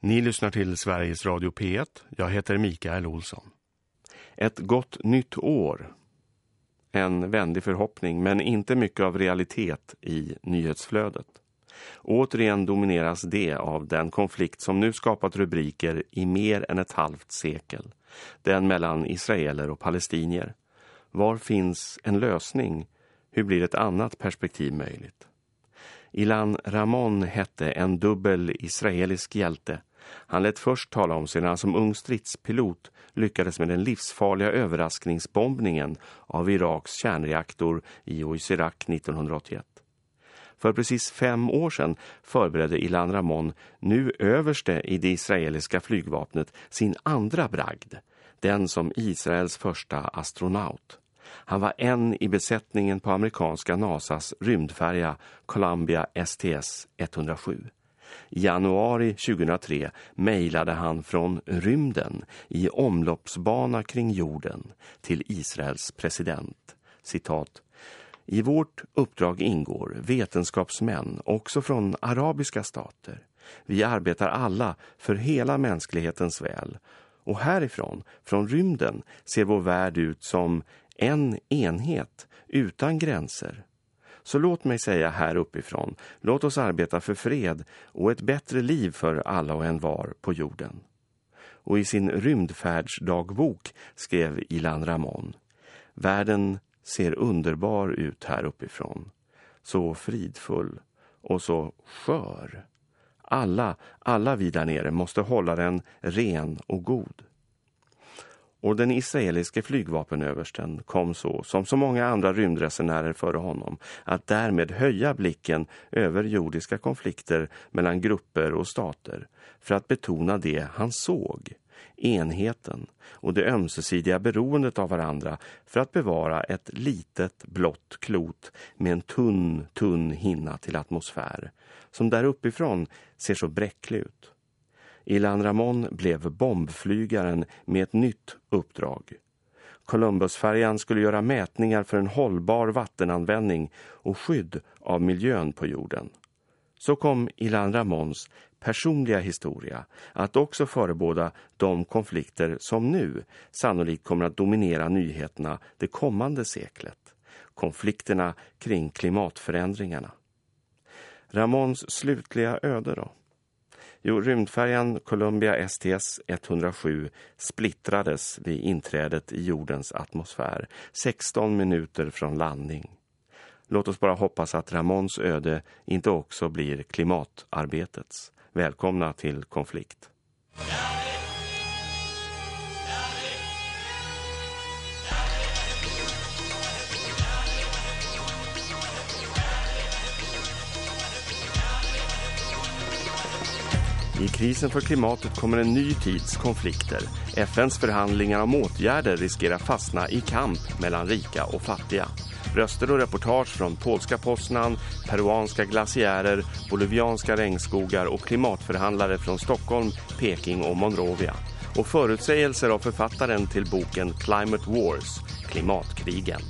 Ni lyssnar till Sveriges Radio P1. Jag heter Mikael Olsson. Ett gott nytt år. En vändig förhoppning men inte mycket av realitet i nyhetsflödet. Återigen domineras det av den konflikt som nu skapat rubriker i mer än ett halvt sekel. Den mellan israeler och palestinier. Var finns en lösning? Hur blir ett annat perspektiv möjligt? Ilan Ramon hette en dubbel israelisk hjälte. Han lät först tala om sig när han som ung stridspilot lyckades med den livsfarliga överraskningsbombningen av Iraks kärnreaktor i Oisirak 1981. För precis fem år sedan förberedde Ilan Ramon, nu överste i det israeliska flygvapnet, sin andra bragd, den som Israels första astronaut. Han var en i besättningen på amerikanska NASAs rymdfärja Columbia STS-107. I januari 2003 mejlade han från rymden i omloppsbana kring jorden till Israels president. Citat. I vårt uppdrag ingår vetenskapsmän också från arabiska stater. Vi arbetar alla för hela mänsklighetens väl. Och härifrån, från rymden, ser vår värld ut som en enhet utan gränser. Så låt mig säga här uppifrån, låt oss arbeta för fred och ett bättre liv för alla och en var på jorden. Och i sin rymdfärdsdagbok skrev Ilan Ramon Världen ser underbar ut här uppifrån. Så fridfull och så skör. Alla, alla vi där nere måste hålla den ren och god. Och den israeliske flygvapenöversten kom så, som så många andra rymdresenärer före honom, att därmed höja blicken över jordiska konflikter mellan grupper och stater för att betona det han såg, enheten och det ömsesidiga beroendet av varandra för att bevara ett litet blått klot med en tunn, tunn hinna till atmosfär som där uppifrån ser så bräcklig ut. Ilan Ramon blev bombflygaren med ett nytt uppdrag. Columbusfärjan skulle göra mätningar för en hållbar vattenanvändning och skydd av miljön på jorden. Så kom Ilan Ramons personliga historia att också förebåda de konflikter som nu sannolikt kommer att dominera nyheterna det kommande seklet. Konflikterna kring klimatförändringarna. Ramons slutliga öde då? Jo, rymdfärjan Columbia STS-107 splittrades vid inträdet i jordens atmosfär, 16 minuter från landning. Låt oss bara hoppas att Ramons öde inte också blir klimatarbetets. Välkomna till konflikt. I krisen för klimatet kommer en ny tids konflikter. FNs förhandlingar om åtgärder riskerar fastna i kamp mellan rika och fattiga. Röster och reportage från polska Poznan, peruanska glaciärer, bolivianska regnskogar och klimatförhandlare från Stockholm, Peking och Monrovia. Och förutsägelser av författaren till boken Climate Wars, klimatkrigen.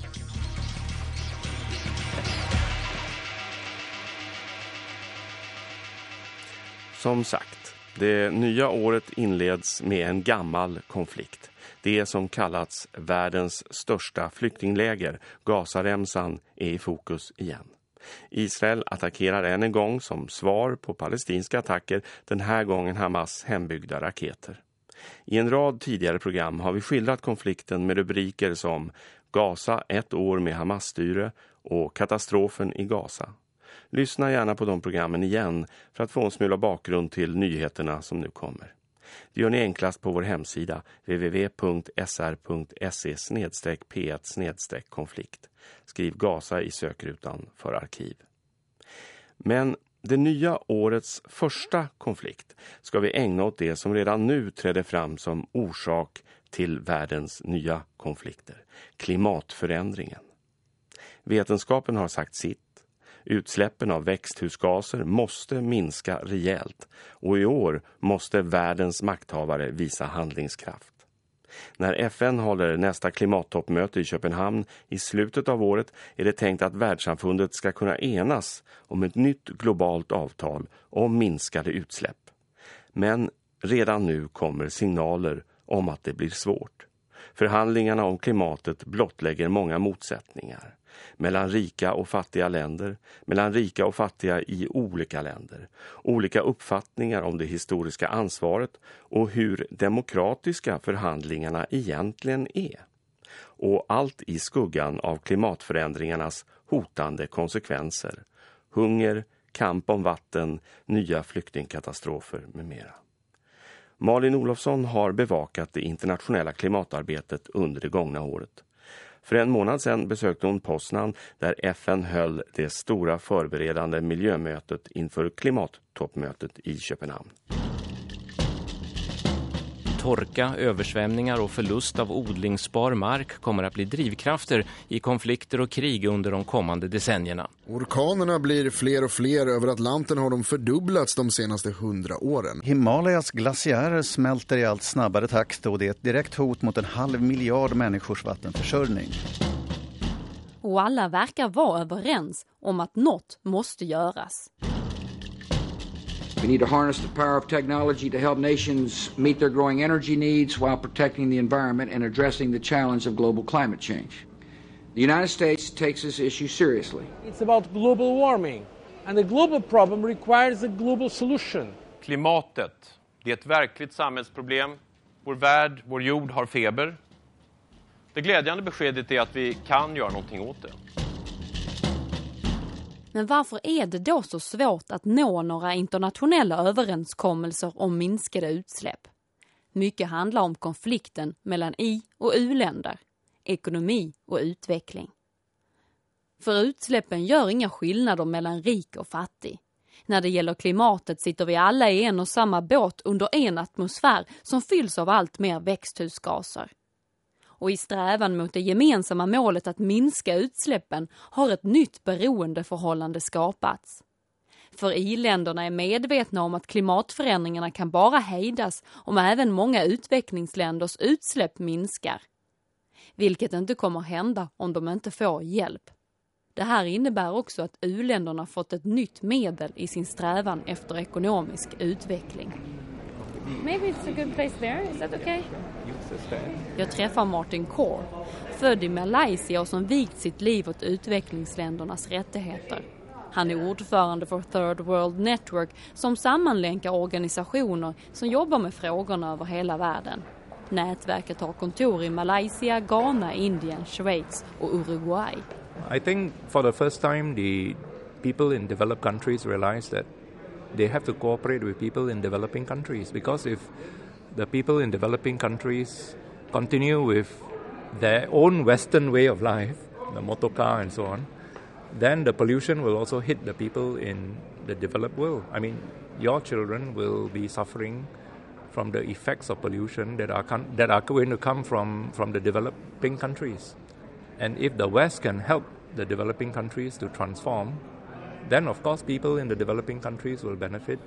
Som sagt, det nya året inleds med en gammal konflikt. Det som kallats världens största flyktingläger, Gazaremsan, är i fokus igen. Israel attackerar än en gång som svar på palestinska attacker, den här gången Hamas hembyggda raketer. I en rad tidigare program har vi skildrat konflikten med rubriker som Gaza ett år med Hamas-styre och katastrofen i Gaza. Lyssna gärna på de programmen igen för att få en smula bakgrund till nyheterna som nu kommer. Det gör ni enklast på vår hemsida www.sr.se p1 konflikt. Skriv Gaza i sökrutan för arkiv. Men det nya årets första konflikt ska vi ägna åt det som redan nu träder fram som orsak till världens nya konflikter. Klimatförändringen. Vetenskapen har sagt sitt. Utsläppen av växthusgaser måste minska rejält och i år måste världens makthavare visa handlingskraft. När FN håller nästa klimattoppmöte i Köpenhamn i slutet av året är det tänkt att världssamfundet ska kunna enas om ett nytt globalt avtal om minskade utsläpp. Men redan nu kommer signaler om att det blir svårt. Förhandlingarna om klimatet blottlägger många motsättningar mellan rika och fattiga länder, mellan rika och fattiga i olika länder, olika uppfattningar om det historiska ansvaret och hur demokratiska förhandlingarna egentligen är. Och allt i skuggan av klimatförändringarnas hotande konsekvenser. Hunger, kamp om vatten, nya flyktingkatastrofer med mera. Malin Olofsson har bevakat det internationella klimatarbetet under det gångna året. För en månad sedan besökte hon Poznan där FN höll det stora förberedande miljömötet inför klimattoppmötet i Köpenhamn. Torka, översvämningar och förlust av odlingsbar mark kommer att bli drivkrafter i konflikter och krig under de kommande decennierna. Orkanerna blir fler och fler. Över Atlanten har de fördubblats de senaste hundra åren. Himalayas glaciärer smälter i allt snabbare takt och det är ett direkt hot mot en halv miljard människors vattenförsörjning. Och alla verkar vara överens om att något måste göras. We need to harness the power of technology to help nations meet their growing energy needs while protecting the environment and addressing the challenge of global climate change. The United States takes this issue seriously. It's about global warming, and the global problem requires a global solution. Klimatet, det är ett verkligt samhällsproblem. Vår värld, vår jord har feber. Det glädjande beskedet är att vi kan göra någonting åt det. Men varför är det då så svårt att nå några internationella överenskommelser om minskade utsläpp? Mycket handlar om konflikten mellan i- och u-länder, ekonomi och utveckling. För utsläppen gör inga skillnader mellan rik och fattig. När det gäller klimatet sitter vi alla i en och samma båt under en atmosfär som fylls av allt mer växthusgaser och i strävan mot det gemensamma målet att minska utsläppen har ett nytt beroendeförhållande skapats. För i-länderna är medvetna om att klimatförändringarna kan bara hejdas om även många utvecklingsländers utsläpp minskar. Vilket inte kommer hända om de inte får hjälp. Det här innebär också att u-länderna fått ett nytt medel i sin strävan efter ekonomisk utveckling. Maybe it's a good place there. Is that okay? Jag träffar Martin Kaur, född i Malaysia och som vigt sitt liv åt utvecklingsländernas rättigheter. Han är ordförande för Third World Network som sammanlänkar organisationer som jobbar med frågorna över hela världen. Nätverket har kontor i Malaysia, Ghana, Indien, Schweiz och Uruguay. I think for the first time the people in developed countries realize that they have to cooperate with people in developing countries because if the people in developing countries continue with their own Western way of life, the motor car and so on, then the pollution will also hit the people in the developed world. I mean, your children will be suffering from the effects of pollution that are that are going to come from from the developing countries. And if the West can help the developing countries to transform, then of course people in the developing countries will benefit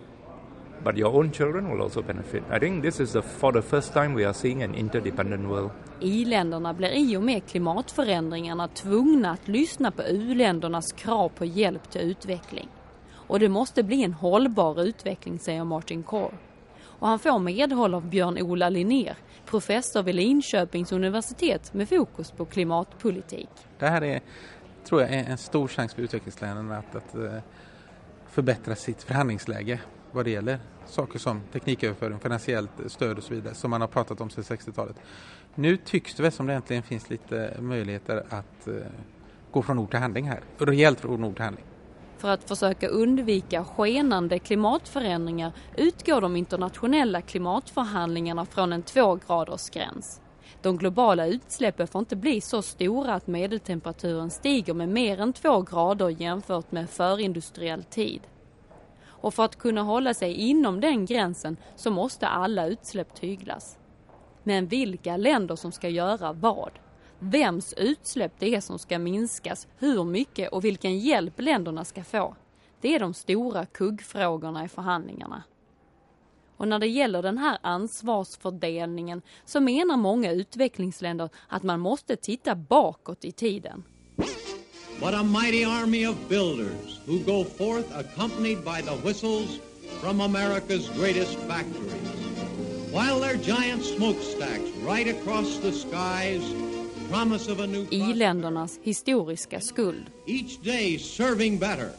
but your own children will also benefit. I think this is the, for the first time we are seeing an interdependent world. I-länderna blir i och med klimatförändringarna tvungna att lyssna på u-ländernas krav på hjälp till utveckling. Och det måste bli en hållbar utveckling, säger Martin Kaur. Och han får medhåll av Björn-Ola Linnér, professor vid Linköpings universitet med fokus på klimatpolitik. Det här är, tror jag, är en stor chans för utvecklingsländerna att, att eh, förbättra sitt förhandlingsläge vad det gäller saker som tekniköverföring, finansiellt stöd och så vidare som man har pratat om sedan 60-talet. Nu tycks det väl som det äntligen finns lite möjligheter att eh, gå från ord till handling här. Rejält från ord till handling. För att försöka undvika skenande klimatförändringar utgår de internationella klimatförhandlingarna från en tvågradersgräns. De globala utsläppen får inte bli så stora att medeltemperaturen stiger med mer än två grader jämfört med förindustriell tid. Och för att kunna hålla sig inom den gränsen så måste alla utsläpp tyglas. Men vilka länder som ska göra vad? Vems utsläpp det är som ska minskas, hur mycket och vilken hjälp länderna ska få. Det är de stora kuggfrågorna i förhandlingarna. Och när det gäller den här ansvarsfördelningen så menar många utvecklingsländer att man måste titta bakåt i tiden. What a mighty army of builders who go forth accompanied by the whistles from America's greatest factories. While their giant smokestacks right across the skies promise of a new I-ländernas historiska skuld. each day serving better,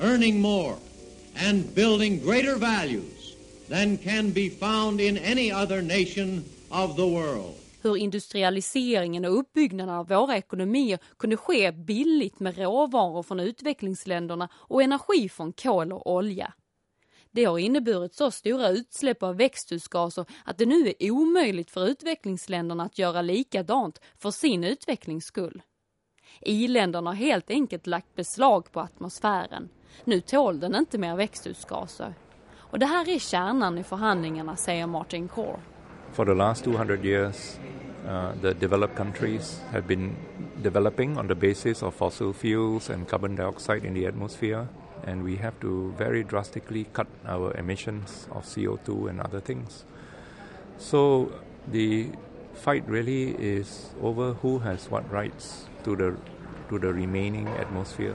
earning more, and building greater values than can be found in any other nation of the world. Hur industrialiseringen och uppbyggnaden av våra ekonomier kunde ske billigt med råvaror från utvecklingsländerna och energi från kol och olja. Det har inneburit så stora utsläpp av växthusgaser att det nu är omöjligt för utvecklingsländerna att göra likadant för sin utvecklings skull. I-länderna har helt enkelt lagt beslag på atmosfären. Nu tål den inte mer växthusgaser. Och det här är kärnan i förhandlingarna, säger Martin Core. For the last 200 years, uh, the developed countries have been developing on the basis of fossil fuels and carbon dioxide in the atmosphere, and we have to very drastically cut our emissions of CO2 and other things. So the fight really is over who has what rights to the to the remaining atmosphere.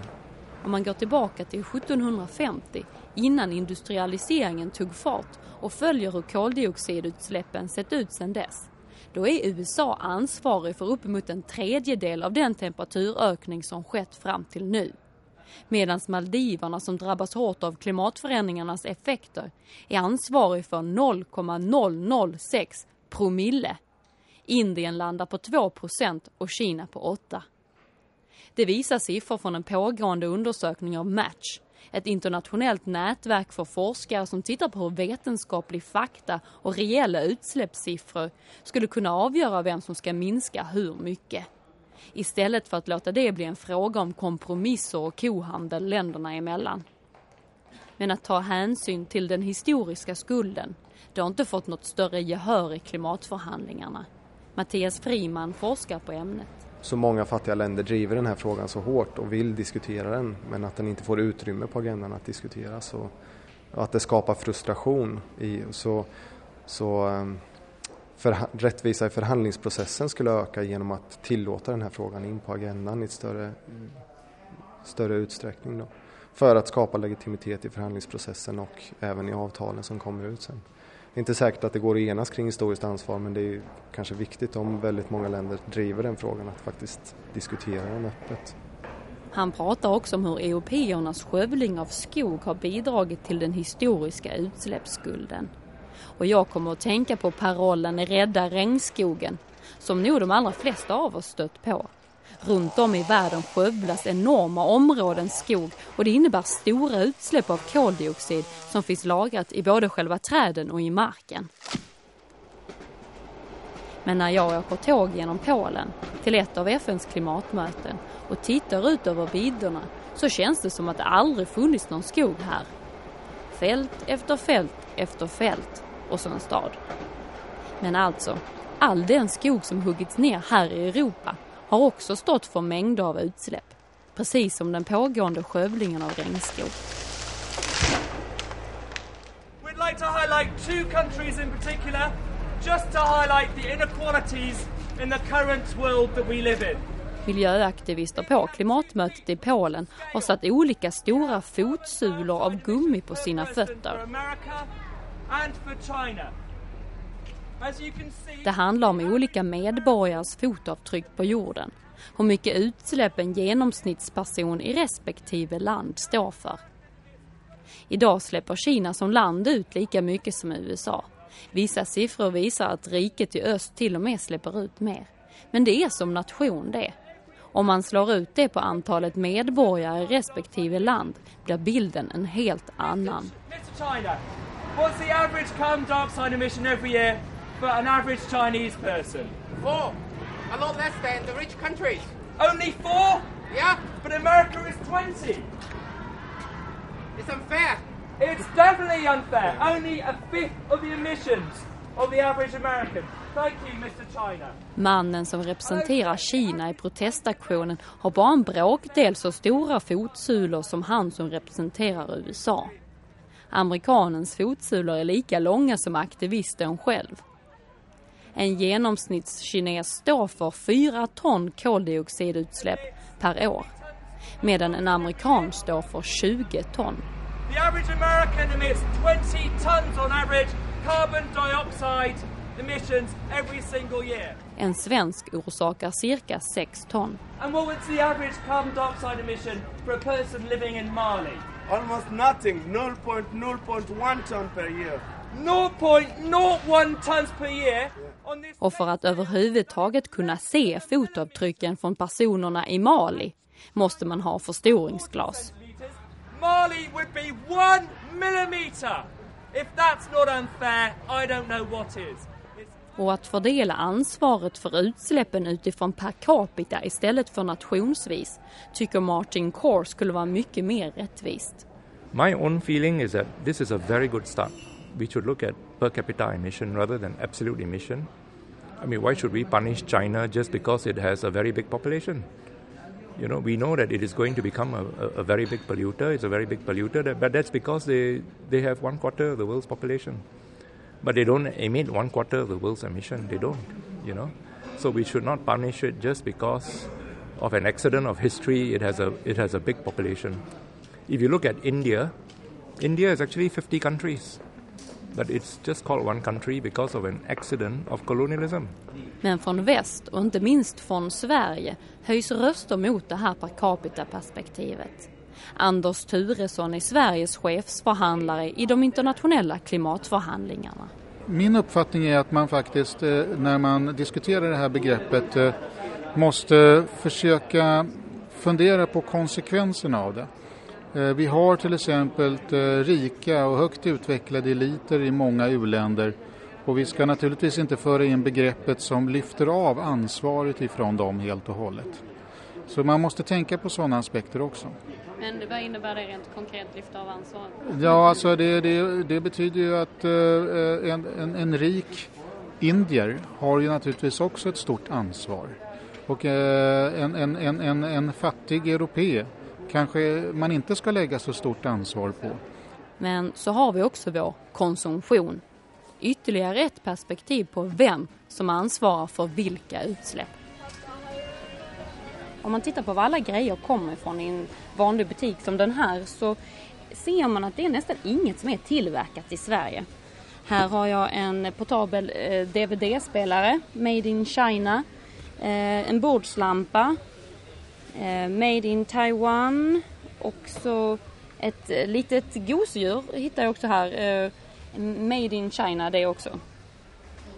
Om man går tillbaka till 1750 innan industrialiseringen tog fart och följer hur koldioxidutsläppen sett ut sedan dess. Då är USA ansvarig för uppemot en tredjedel av den temperaturökning som skett fram till nu. Medan Maldiverna som drabbas hårt av klimatförändringarnas effekter är ansvarig för 0,006 promille. Indien landar på 2 procent och Kina på 8. Det visar siffror från en pågående undersökning av Match, ett internationellt nätverk för forskare som tittar på hur vetenskaplig fakta och reella utsläppssiffror skulle kunna avgöra vem som ska minska hur mycket. Istället för att låta det bli en fråga om kompromisser och kohandel länderna emellan. Men att ta hänsyn till den historiska skulden, det har inte fått något större gehör i klimatförhandlingarna. Mattias Friman forskar på ämnet så många fattiga länder driver den här frågan så hårt och vill diskutera den men att den inte får utrymme på agendan att diskuteras och, att det skapar frustration. I, så så ehm, för, rättvisa i förhandlingsprocessen skulle öka genom att tillåta den här frågan in på agendan i ett större, större utsträckning. Då, för att skapa legitimitet i förhandlingsprocessen och även i avtalen som kommer ut sen. Det är inte säkert att det går att enas kring historiskt ansvar men det är kanske viktigt om väldigt många länder driver den frågan att faktiskt diskutera den öppet. Han pratar också om hur europeernas skövling av skog har bidragit till den historiska utsläppsskulden. Och jag kommer att tänka på parollen Rädda regnskogen som nog de allra flesta av oss stött på. Runt om i världen skövlas enorma områden skog och det innebär stora utsläpp av koldioxid som finns lagrat i både själva träden och i marken. Men när jag åker tåg genom Polen till ett av FNs klimatmöten och tittar ut över vidderna så känns det som att det aldrig funnits någon skog här. Fält efter fält efter fält och så en stad. Men alltså, all den skog som huggits ner här i Europa har också stått för mängder av utsläpp, precis som den pågående skövlingen av regnskog. We'd like to highlight two countries in particular, just to highlight the inequalities in the current world that we live in. Miljöaktivister på klimatmötet i Polen har satt olika stora fotsulor av gummi på sina fötter. Det handlar om olika medborgares fotavtryck på jorden. Hur mycket utsläpp en genomsnittsperson i respektive land står för. Idag släpper Kina som land ut lika mycket som USA. Vissa siffror visar att riket i öst till och med släpper ut mer. Men det är som nation det. Om man slår ut det på antalet medborgare i respektive land blir bilden en helt annan. Mr. China, what's the average carbon dioxide emission every year for an average Chinese person? Four. A lot less than the rich countries. Only four? Yeah. But America is 20. It's unfair. It's definitely unfair. Only a fifth of the emissions of the average American. Thank you, Mr. China. Mannen som representerar Kina i protestaktionen har bara en bråkdel så stora fotsulor som han som representerar USA. Amerikanens fotsulor är lika långa som aktivisten själv. En genomsnittskines står för 4 ton koldioxidutsläpp per år. Medan en amerikan står för 20 ton. The average American emits 20 tons on average carbon dioxide emissions every single year. En svensk orsakar cirka 6 ton. And what was the average carbon dioxide emission for a person living in Mali? Almost nothing, 0.0.1 ton per year. 0.01 tons per year. Och för att överhuvudtaget kunna se fotavtrycken från personerna i Mali måste man ha förstoringsglas. Mali would be one millimeter. If that's not unfair, I don't know what is. Och att fördela ansvaret för utsläppen utifrån per capita istället för nationsvis tycker Martin Core skulle vara mycket mer rättvist. My own feeling is that this is a very good start. We should look at per capita emission rather than absolute emission. I mean, why should we punish China just because it has a very big population? You know, we know that it is going to become a, a, a very big polluter. It's a very big polluter, but that's because they, they have one quarter of the world's population. But they don't emit one quarter of the world's emission. They don't, you know. So we should not punish it just because of an accident of history. It has a it has a big population. If you look at India, India is actually 50 countries, but it's just called one country because of an accident of colonialism. Men från väst och inte minst från Sverige höjs röster mot det här per capita-perspektivet. Anders Turesson är Sveriges chefsförhandlare i de internationella klimatförhandlingarna. Min uppfattning är att man faktiskt eh, när man diskuterar det här begreppet eh, måste försöka fundera på konsekvenserna av det. Eh, vi har till exempel rika och högt utvecklade eliter i många uländer och vi ska naturligtvis inte föra in begreppet som lyfter av ansvaret ifrån dem helt och hållet. Så man måste tänka på sådana aspekter också. Men vad innebär det rent konkret, lyfta av ansvaret? Ja, alltså det, det, det betyder ju att uh, en, en, en, rik indier har ju naturligtvis också ett stort ansvar. Och en, en fattig europé kanske man inte ska lägga så stort ansvar på. Men så har vi också vår konsumtion. Ytterligare ett perspektiv på vem som ansvarar för vilka utsläpp. Om man tittar på var alla grejer kommer ifrån i en vanlig butik som den här så ser man att det är nästan inget som är tillverkat i Sverige. Här har jag en portabel eh, DVD-spelare, Made in China. Eh, en bordslampa, eh, Made in Taiwan. Också ett eh, litet gosedjur hittar jag också här. Eh, made in China det också.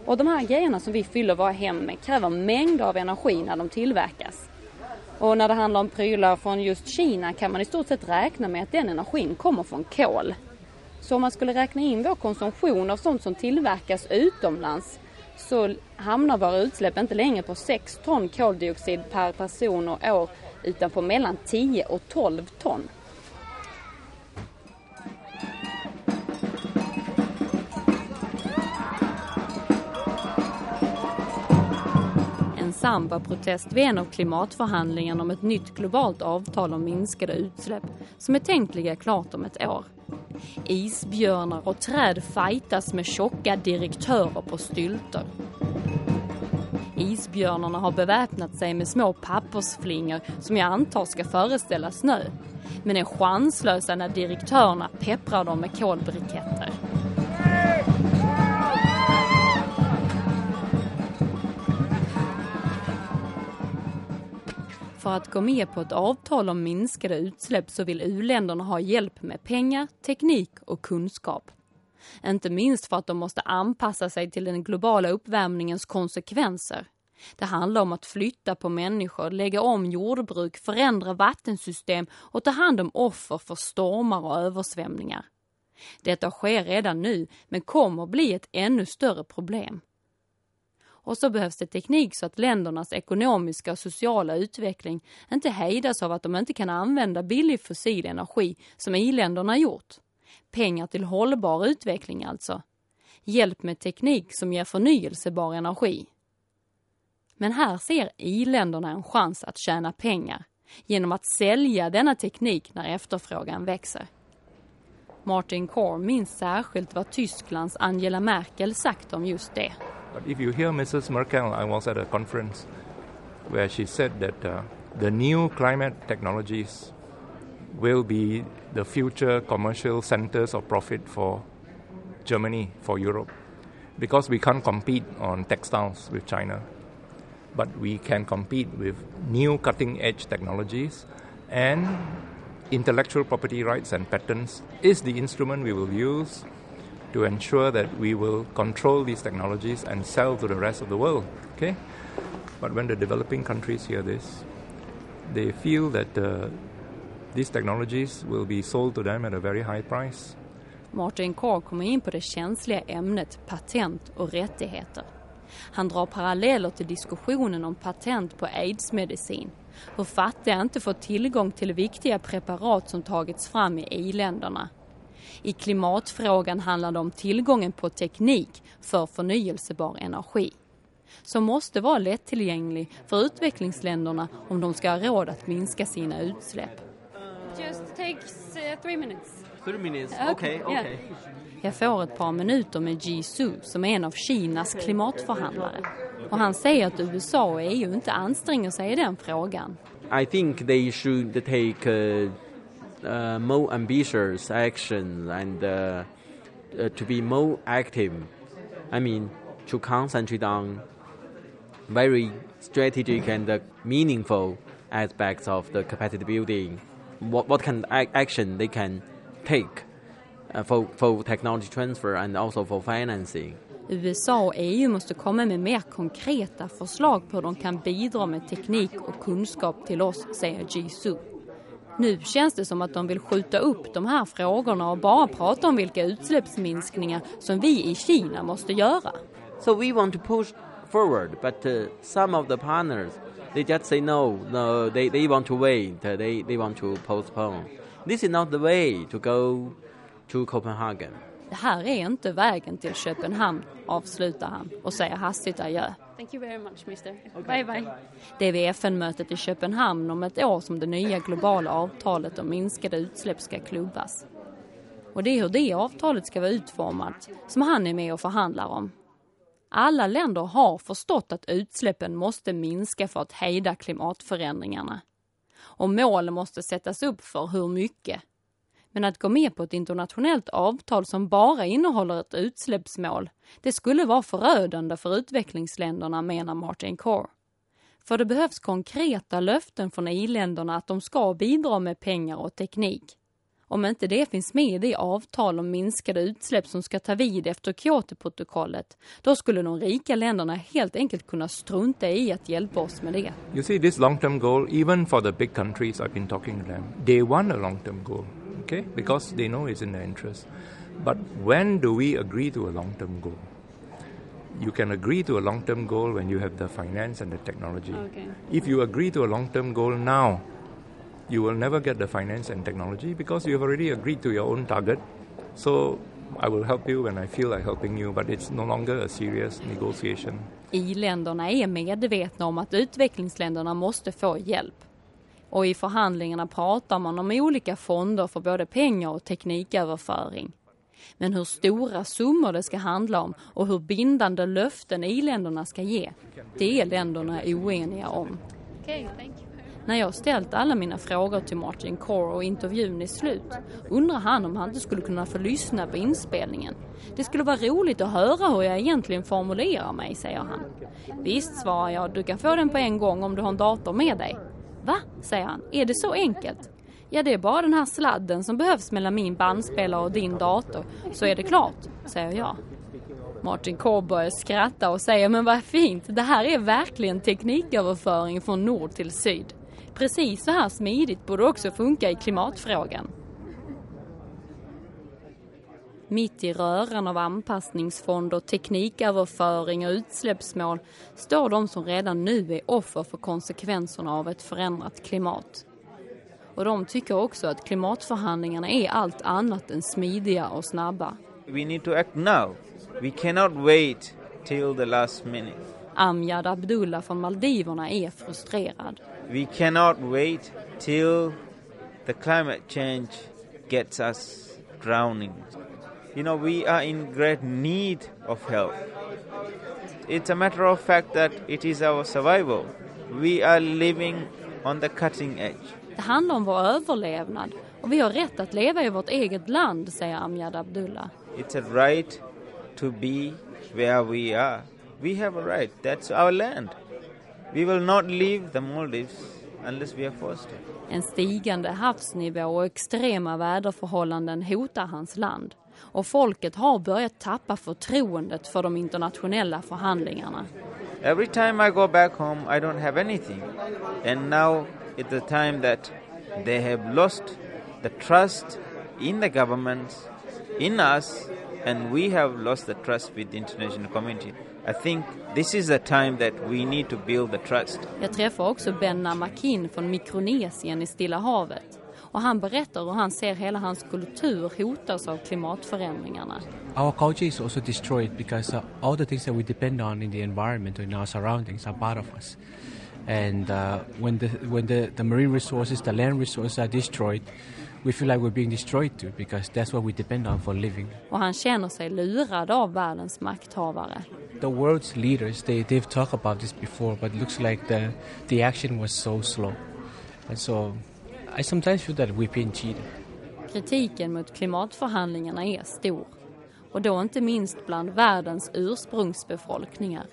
Och de här grejerna som vi fyller våra hem med kräver mängder av energi när de tillverkas. Och när det handlar om prylar från just Kina kan man i stort sett räkna med att den energin kommer från kol. Så om man skulle räkna in vår konsumtion av sånt som tillverkas utomlands så hamnar våra utsläpp inte längre på 6 ton koldioxid per person och år utan på mellan 10 och 12 ton. Samba-protest vid en av klimatförhandlingarna om ett nytt globalt avtal om minskade utsläpp som är tänkt ligga klart om ett år. Isbjörnar och träd fightas med tjocka direktörer på stylter. Isbjörnarna har beväpnat sig med små pappersflingor som jag antar ska föreställa snö. Men är chanslösa när direktörerna pepprar dem med kolbriketter. För att gå med på ett avtal om minskade utsläpp så vill uländerna ha hjälp med pengar, teknik och kunskap. Inte minst för att de måste anpassa sig till den globala uppvärmningens konsekvenser. Det handlar om att flytta på människor, lägga om jordbruk, förändra vattensystem och ta hand om offer för stormar och översvämningar. Detta sker redan nu men kommer bli ett ännu större problem. Och så behövs det teknik så att ländernas ekonomiska och sociala utveckling inte hejdas av att de inte kan använda billig fossil energi som i-länderna gjort. Pengar till hållbar utveckling alltså. Hjälp med teknik som ger förnyelsebar energi. Men här ser i-länderna en chans att tjäna pengar genom att sälja denna teknik när efterfrågan växer. Martin Korr minns särskilt vad Tysklands Angela Merkel sagt om just det. But if you hear Mrs. Merkel, I was at a conference where she said that uh, the new climate technologies will be the future commercial centers of profit for Germany, for Europe. Because we can't compete on textiles with China, but we can compete with new cutting edge technologies and intellectual property rights and patents is the instrument we will use to ensure that we will control these technologies and sell to the rest of the world. Okay? But when the developing countries hear this, they feel that uh, these technologies will be sold to them at a very high price. Martin Carr kommer in på det känsliga ämnet patent och rättigheter. Han drar paralleller till diskussionen om patent på aidsmedicin. Hur fattiga inte får tillgång till viktiga preparat som tagits fram i i-länderna. I klimatfrågan handlar det om tillgången på teknik för förnyelsebar energi som måste vara lättillgänglig för utvecklingsländerna om de ska ha råd att minska sina utsläpp. Just takes uh, three minutes. Three minutes, Okay, okay, yeah. okay. Jag får ett par minuter med Ji Su som är en av Kinas klimatförhandlare. Och han säger att USA och EU inte anstränger sig i den frågan. I think they should take uh, uh, more ambitious action and uh, uh, to be more active. I mean, to concentrate on very strategic and meaningful aspects of the capacity building. What, what kind of ac- action they can take uh, for, for technology transfer and also for financing. USA och EU måste komma med mer konkreta förslag på hur de kan bidra med teknik och kunskap till oss, säger Jisoo. Nu känns det som att de vill skjuta upp de här frågorna och bara prata om vilka utsläppsminskningar som vi i Kina måste göra. So we want to push forward, but uh, some of the partners they just say no, no, they, they want to wait, they, they want to postpone. This is not the way to go to Copenhagen. Det här är inte vägen till Köpenhamn, avslutar han och säger hastigt adjö. Thank you very much, mister. Bye bye. Det är vid FN-mötet i Köpenhamn om ett år som det nya globala avtalet om minskade utsläpp ska klubbas. Och det är hur det avtalet ska vara utformat som han är med och förhandlar om. Alla länder har förstått att utsläppen måste minska för att hejda klimatförändringarna. Och mål måste sättas upp för hur mycket. Men att gå med på ett internationellt avtal som bara innehåller ett utsläppsmål, det skulle vara förödande för utvecklingsländerna, menar Martin Core. För det behövs konkreta löften från i-länderna att de ska bidra med pengar och teknik. Om inte det finns med i det avtal om minskade utsläpp som ska ta vid efter Kyotoprotokollet, då skulle de rika länderna helt enkelt kunna strunta i att hjälpa oss med det. You see, this long term goal, even for the big countries, I've been talking to them, they want a long term goal, okay? Because they know it's in their interest. But when do we agree to a long term goal? You can agree to a long term goal when you have the finance and the technology. Okay. If you agree to a long term goal now, you will never get the finance and technology because you have already agreed to your own target. So I will help you when I feel like helping you, but it's no longer a serious negotiation. I-länderna är medvetna om att utvecklingsländerna måste få hjälp. Och i förhandlingarna pratar man om olika fonder för både pengar och tekniköverföring. Men hur stora summor det ska handla om och hur bindande löften i-länderna ska ge, det är länderna oeniga om. Okay, thank you. När jag ställt alla mina frågor till Martin Core och intervjun är slut undrar han om han inte skulle kunna få lyssna på inspelningen. Det skulle vara roligt att höra hur jag egentligen formulerar mig, säger han. Visst, svarar jag, du kan få den på en gång om du har en dator med dig. Va? säger han. Är det så enkelt? Ja, det är bara den här sladden som behövs mellan min bandspelare och din dator, så är det klart, säger jag. Martin Core börjar skratta och säger, men vad fint, det här är verkligen tekniköverföring från nord till syd. Precis så här smidigt borde också funka i klimatfrågan. Mitt i röran av anpassningsfonder, tekniköverföring och utsläppsmål står de som redan nu är offer för konsekvenserna av ett förändrat klimat. Och de tycker också att klimatförhandlingarna är allt annat än smidiga och snabba. We need to act now. We cannot wait till the last minute. Amjad Abdullah från Maldiverna är frustrerad. We cannot wait till the climate change gets us drowning. You know, we are in great need of help. It's a matter of fact that it is our survival. We are living on the cutting edge. Det handlar om vår överlevnad Och vi har rätt att leva i vårt eget land, säger Amjad Abdullah. It's a right to be where we are. We have a right. That's our land. We will not leave the Maldives unless we are forced to. En stigande havsnivå och extrema väderförhållanden hotar hans land. Och folket har börjat tappa förtroendet för de internationella förhandlingarna. Every time I go back home, I don't have anything. And now it's the time that they have lost the trust in the government, in us, and we have lost the trust with the international community. I think this is the time that we need to build the trust. Jag träffar också Ben Namakin från Mikronesien i Stilla havet. Och han berättar hur han ser hela hans kultur hotas av klimatförändringarna. Our culture is also destroyed because uh, all the things that we depend on in the environment in our surroundings are part of us. And uh, when the when the, the marine resources, the land resources are destroyed, we feel like we're being destroyed too because that's what we depend on for living. Och han känner sig lurad av världens makthavare. The world's leaders, they, they've talked about this before, but it looks like the, the action was so slow. And so I sometimes feel that we've been cheated. Kritiken mot klimatförhandlingarna är stor. Och då inte minst bland världens ursprungsbefolkningar.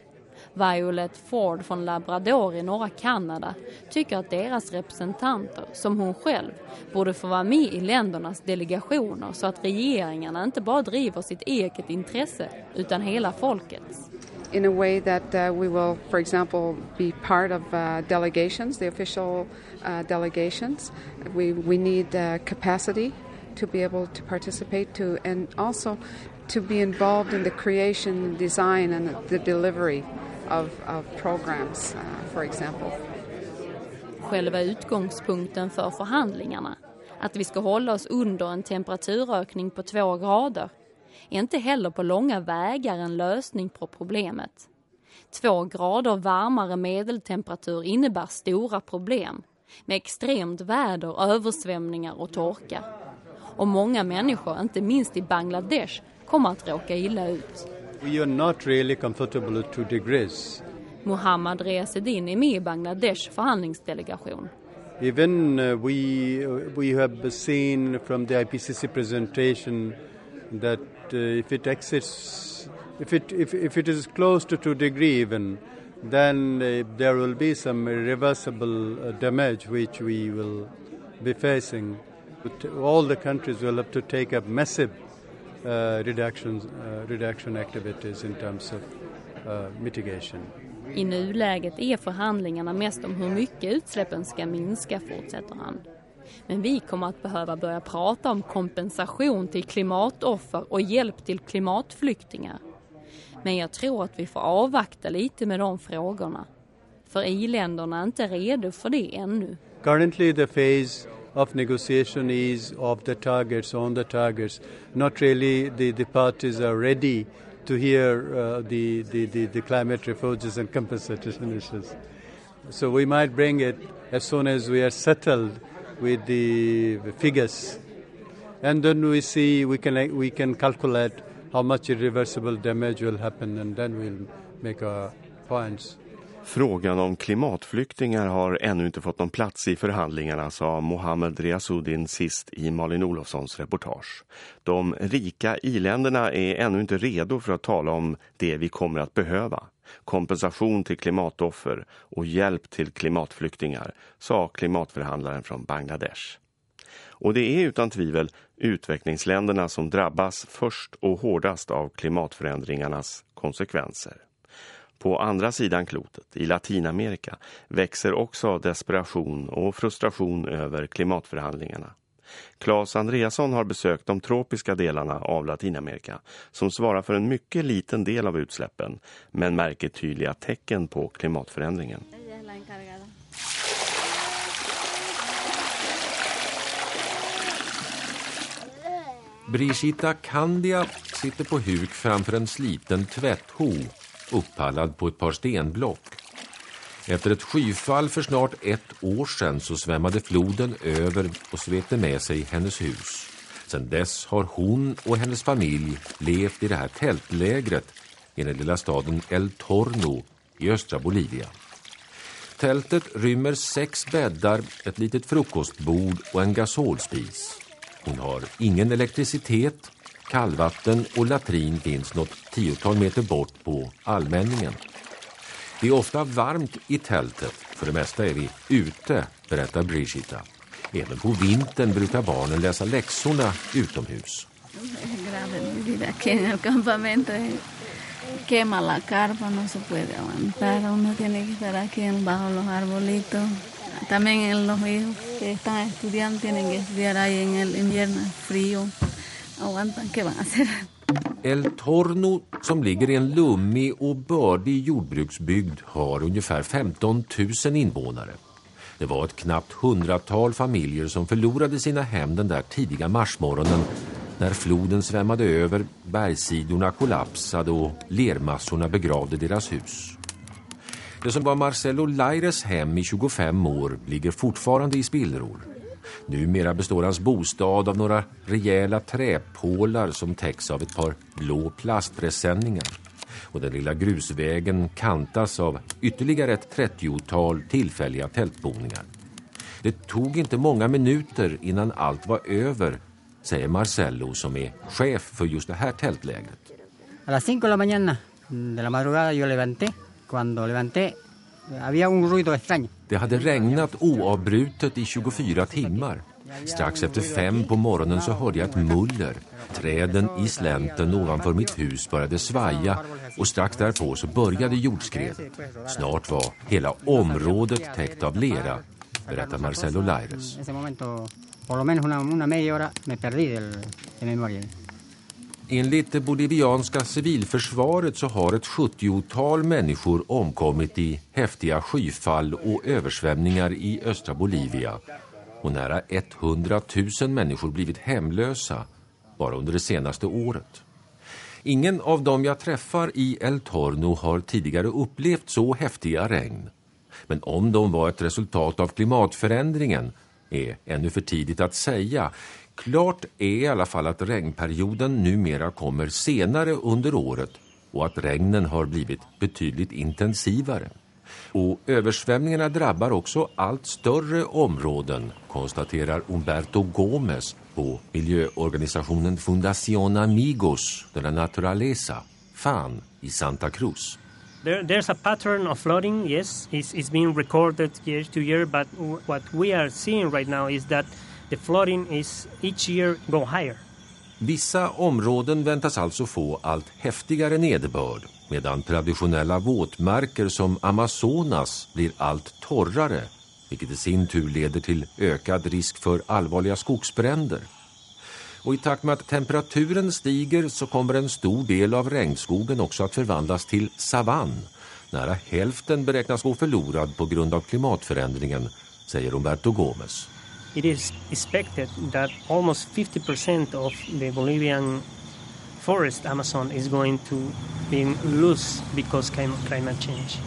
Violet Ford från Labrador i norra Kanada tycker att deras representanter, som hon själv, borde få vara med i ländernas delegationer så att regeringarna inte bara driver sitt eget intresse utan hela folkets. in a way that uh, we will, for example, be part of uh, delegations, the official uh, delegations. We, we need uh, capacity to be able to participate to, and also to be involved in the creation, design, and the delivery of, of programs, uh, for example. Själva utgångspunkten för förhandlingarna, att vi ska hålla oss under en temperaturökning på två grader, är inte heller på långa vägar en lösning på problemet. Två grader varmare medeltemperatur innebär stora problem med extremt väder, översvämningar och torka. Och många människor, inte minst i Bangladesh, kommer att råka illa ut. We are not really comfortable at two degrees. Muhammad Reasedin är med i Bangladesh förhandlingsdelegation. Even uh, we uh, we have seen from the IPCC presentation that uh, if it exits, if it if, if it is close to two degree even, then uh, there will be some irreversible uh, damage which we will be facing. But all the countries will have to take up massive uh, reductions, uh, reduction activities in terms of uh, mitigation. I nuläget är förhandlingarna mest om hur mycket utsläppen ska minska, fortsätter han. Men vi kommer att behöva börja prata om kompensation till klimatoffer och hjälp till klimatflyktingar. Men jag tror att vi får avvakta lite med de frågorna. För i-länderna är inte redo för det ännu. Currently the phase of negotiation is of the targets, on the targets. Not really the, the parties are ready to hear uh, the, the, the, the climate refuges and compensation issues. So we might bring it as soon as we are settled with the figures. And then we see, we can, we can calculate how much irreversible damage will happen and then we'll make our points. Frågan om klimatflyktingar har ännu inte fått någon plats i förhandlingarna, sa Mohammed Riasuddin sist i Malin Olofssons reportage. De rika iländerna är ännu inte redo för att tala om det vi kommer att behöva. Kompensation till klimatoffer och hjälp till klimatflyktingar, sa klimatförhandlaren från Bangladesh. Och det är utan tvivel utvecklingsländerna som drabbas först och hårdast av klimatförändringarnas konsekvenser. På andra sidan klotet, i Latinamerika, växer också desperation och frustration över klimatförhandlingarna. Claes Andreasson har besökt de tropiska delarna av Latinamerika som svarar för en mycket liten del av utsläppen men märker tydliga tecken på klimatförändringen. Brigitta Candia sitter på huk framför en sliten tvättho uppallad på ett par stenblock. Efter ett skyfall för snart ett år sedan så svämmade floden över och svepte med sig hennes hus. Sedan dess har hon och hennes familj levt i det här tältlägret i den lilla staden El Torno i östra Bolivia. Tältet rymmer sex bäddar, ett litet frukostbord och en gasolspis. Hon har ingen elektricitet, kallvatten och latrin finns något tiotal meter bort på allmänningen. Det är ofta varmt i tältet, för det mesta är vi ute, berättar Brigitta. Även på vintern brukar barnen läsa läxorna utomhus. Quema la carpa, no se puede aguantar. Uno tiene que estar aquí bajo los arbolitos. También los hijos que están estudiando tienen que estudiar ahí en el invierno, frío. Aguantan, ¿qué van a hacer? El Torno, som ligger i en lummig och bördig jordbruksbygd, har ungefär 15 000 invånare. Det var ett knappt hundratal familjer som förlorade sina hem den där tidiga marsmorgonen när floden svämmade över, bergssidorna kollapsade och lermassorna begravde deras hus. Det som var Marcelo Laires hem i 25 år ligger fortfarande i spillror. Numera består hans bostad av några rejäla träpålar som täcks av ett par blå plastpresenningar. Och den lilla grusvägen kantas av ytterligare ett 30-tal tillfälliga tältboningar. Det tog inte många minuter innan allt var över, säger Marcello som är chef för just det här tältlägret. A las 5 de la mañana de la madrugada yo levanté. Cuando levanté había un ruido extraño. Det hade regnat oavbrutet i 24 timmar. Strax efter fem på morgonen så hörde jag ett muller. Träden i slänten ovanför mitt hus började svaja och strax därpå så började jordskredet. Snart var hela området täckt av lera, berättar Marcelo Laires. Enligt det bolivianska civilförsvaret så har ett 70-tal människor omkommit i häftiga skyfall och översvämningar i östra Bolivia. Och nära 100 000 människor blivit hemlösa bara under det senaste året. Ingen av dem jag träffar i El Torno har tidigare upplevt så häftiga regn. Men om de var ett resultat av klimatförändringen är ännu för tidigt att säga. Klart är i alla fall att regnperioden numera kommer senare under året och att regnen har blivit betydligt intensivare. Och översvämningarna drabbar också allt större områden, konstaterar Umberto Gomes på miljöorganisationen Fundación Amigos de la Naturaleza, FAN, i Santa Cruz. There, there's a pattern of flooding, yes, it's, it's been recorded year to year, but what we are seeing right now is that the flooding is each year go higher. Vissa områden väntas alltså få allt häftigare nederbörd medan traditionella våtmarker som Amazonas blir allt torrare vilket i sin tur leder till ökad risk för allvarliga skogsbränder. Och i takt med att temperaturen stiger så kommer en stor del av regnskogen också att förvandlas till savann. Nära hälften beräknas gå förlorad på grund av klimatförändringen, säger Roberto Gomes. It is expected that almost 50% of the Bolivian forest Amazon is going to be loose because climate change.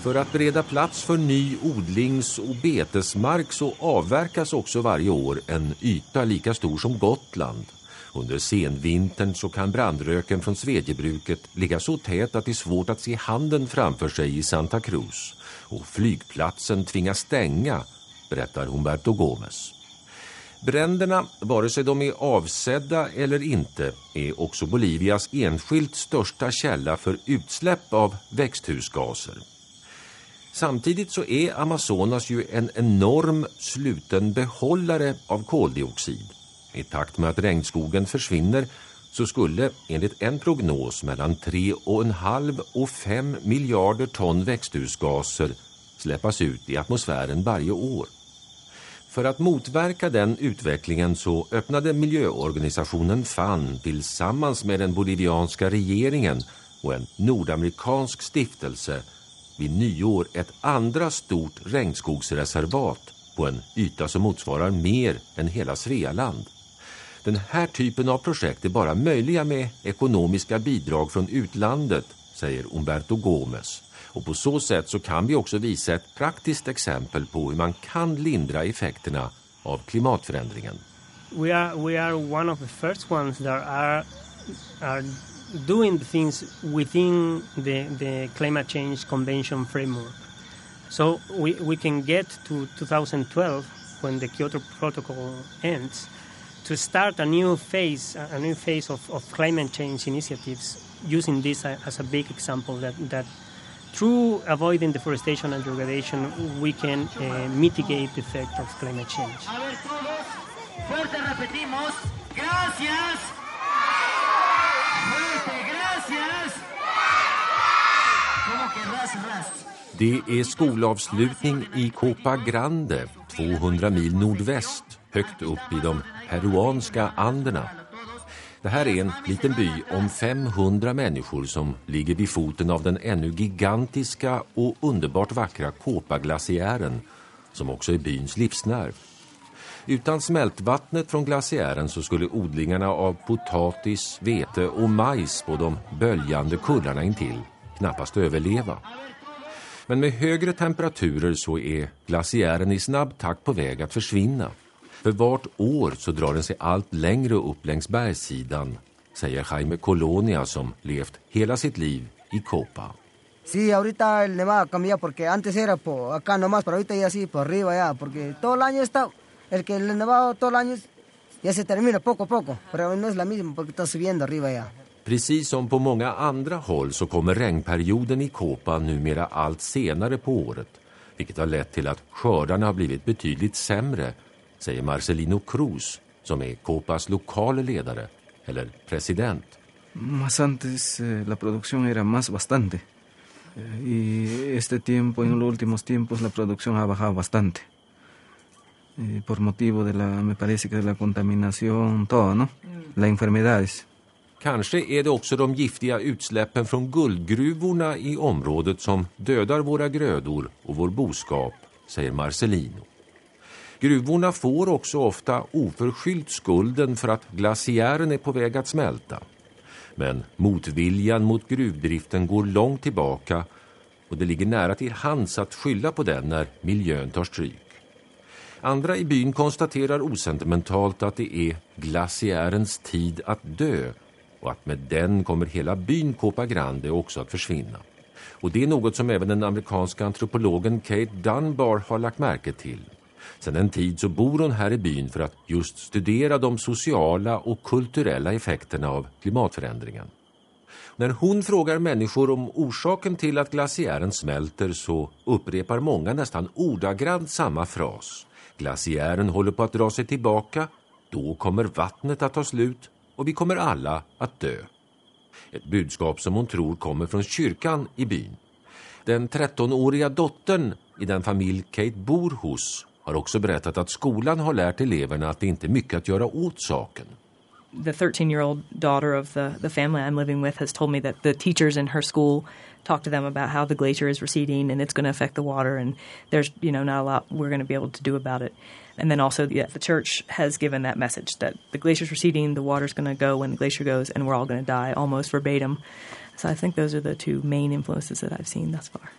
För att bereda plats för ny odlings och betesmark så avverkas också varje år en yta lika stor som Gotland. Under senvintern så kan brandröken från svedjebruket ligga så tät att det är svårt att se handen framför sig i Santa Cruz. Och flygplatsen tvingas stänga, berättar Humberto Gomes. Bränderna, vare sig de är avsedda eller inte, är också Bolivias enskilt största källa för utsläpp av växthusgaser. Samtidigt så är Amazonas ju en enorm sluten behållare av koldioxid. I takt med att regnskogen försvinner så skulle enligt en prognos mellan 3,5 och 5 miljarder ton växthusgaser släppas ut i atmosfären varje år. För att motverka den utvecklingen så öppnade miljöorganisationen FAN tillsammans med den bolivianska regeringen och en nordamerikansk stiftelse vid nyår ett andra stort regnskogsreservat på en yta som motsvarar mer än hela Svealand. Den här typen av projekt är bara möjliga med ekonomiska bidrag från utlandet, säger Umberto Gomes. Och på så sätt så kan vi också visa ett praktiskt exempel på hur man kan lindra effekterna av klimatförändringen. We are we are one of the first ones that are are doing things within the, the climate change convention framework. So we, we can get to 2012 when the Kyoto Protocol ends to start a new phase, a new phase of, of climate change initiatives using this as a big example that, that through avoiding deforestation and degradation we can uh, mitigate the effect of climate change. Det är skolavslutning i Copa Grande, 200 mil nordväst, högt upp i de peruanska Anderna. Det här är en liten by om 500 människor som ligger vid foten av den ännu gigantiska och underbart vackra Kåpaglaciären som också är byns livsnerv. Utan smältvattnet från glaciären så skulle odlingarna av potatis, vete och majs på de böljande kullarna intill knappast överleva. Men med högre temperaturer så är glaciären i snabb takt på väg att försvinna. För vart år så drar den sig allt längre upp längs bergssidan, säger Jaime Colonia som levt hela sitt liv i Copa. Sí, ahorita el nevado cambia porque antes era por acá nomás, pero ahorita ya sí por arriba ya, porque todo el año está, el que el nevado todo el año ya se termina poco a poco, pero no es la misma porque está subiendo arriba ya. Precis som på många andra håll så kommer regnperioden i Copa numera allt senare på året, vilket har lett till att skördarna har blivit betydligt sämre, säger Marcelino Cruz, som är Copas lokala ledare, eller president. Más antes eh, la producción era más bastante eh, y este tiempo, en los últimos tiempos, la producción ha bajado bastante eh, por motivo de la, me parece que de la contaminación, todo, ¿no? Las enfermedades. Kanske är det också de giftiga utsläppen från guldgruvorna i området som dödar våra grödor och vår boskap, säger Marcelino. Gruvorna får också ofta oförskyllt skulden för att glaciären är på väg att smälta. Men motviljan mot gruvdriften går långt tillbaka och det ligger nära till hands att skylla på den när miljön tar stryk. Andra i byn konstaterar osentimentalt att det är glaciärens tid att dö och att med den kommer hela byn Copa Grande också att försvinna. Och det är något som även den amerikanska antropologen Kate Dunbar har lagt märke till. Sedan en tid så bor hon här i byn för att just studera de sociala och kulturella effekterna av klimatförändringen. När hon frågar människor om orsaken till att glaciären smälter så upprepar många nästan ordagrant samma fras. Glaciären håller på att dra sig tillbaka, då kommer vattnet att ta slut och vi kommer alla att dö. Ett budskap som hon tror kommer från kyrkan i byn. Den 13-åriga dottern i den familj Kate bor hos har också berättat att skolan har lärt eleverna att det inte är mycket att göra åt saken. The 13 year old daughter of the, the family I'm living with has told me that the teachers in her school talk to them about how the glacier is receding and it's going to affect the water and there's you know not a lot we're going to be able to do about it. And then also yeah, the church has given that message that the glacier's receding, the water's going to go when the glacier goes, and we're all going to die almost verbatim. So I think those are the two main influences that I've seen thus far.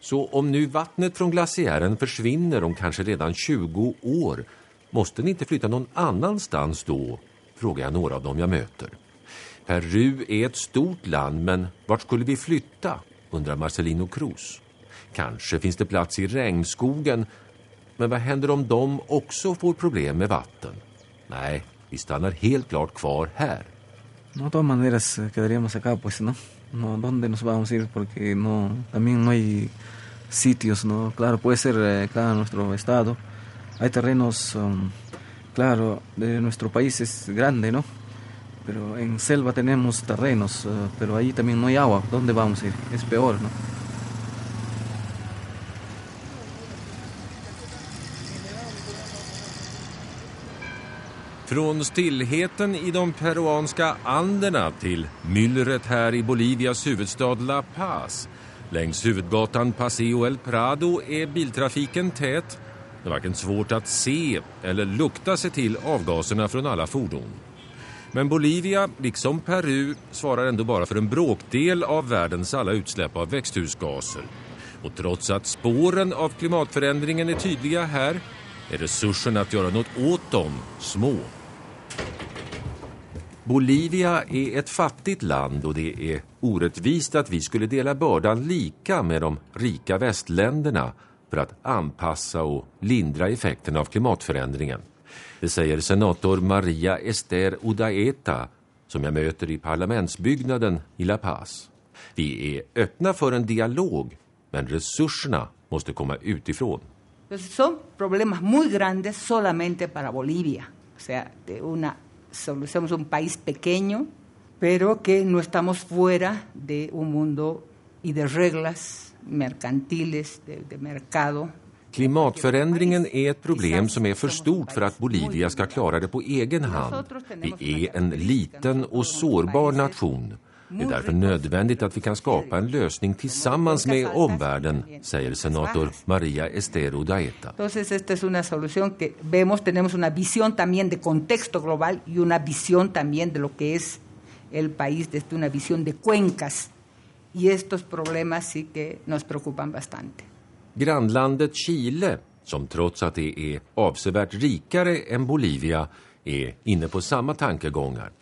Så om nu vattnet från glaciären försvinner om kanske redan 20 år, måste ni inte flytta någon annanstans då? Frågar jag några av dem jag möter. Peru är ett stort land, men vart skulle vi flytta? undrar Marcelino Cruz. Kanske finns det plats i regnskogen, men vad händer om de också får problem med vatten? Nej, vi stannar helt klart kvar här. No, de todas maneras eh, quedaríamos acá, pues, ¿no? No ¿Dónde nos vamos a ir? Porque no, también no hay sitios, ¿no? Claro, puede ser eh, en nuestro estado. Hay terrenos, um, claro, de nuestro país es grande, ¿no? Pero en selva tenemos terrenos, uh, pero ahí también no hay agua. ¿Dónde vamos a ir? Es peor, ¿no? Från stillheten i de peruanska Anderna till myllret här i Bolivias huvudstad La Paz. Längs huvudgatan Paseo El Prado är biltrafiken tät. Det är varken svårt att se eller lukta sig till avgaserna från alla fordon. Men Bolivia, liksom Peru, svarar ändå bara för en bråkdel av världens alla utsläpp av växthusgaser. Och trots att spåren av klimatförändringen är tydliga här är resurserna att göra något åt dem små. Bolivia är ett fattigt land och det är orättvist att vi skulle dela bördan lika med de rika västländerna för att anpassa och lindra effekterna av klimatförändringen. Det säger senator Maria Esther Udaeta som jag möter i parlamentsbyggnaden i La Paz. Vi är öppna för en dialog, men resurserna måste komma utifrån. Entonces son problemas muy grandes solamente para Bolivia. O sea, de una somos un país pequeño, pero que no estamos fuera de un mundo y de reglas mercantiles, de, de mercado. Klimatförändringen är ett problem som är för stort för att Bolivia ska klara det på egen hand. Vi är en liten och sårbar nation. Det är därför nödvändigt att vi kan skapa en lösning tillsammans med omvärlden, säger senator Maria Estero Daeta. Entonces esta es una solución que vemos, tenemos una visión también de contexto global y una visión también de lo que es el país desde una visión de cuencas. Y estos problemas sí que nos preocupan bastante. Grannlandet Chile, som trots att det är avsevärt rikare än Bolivia, är inne på samma tankegångar.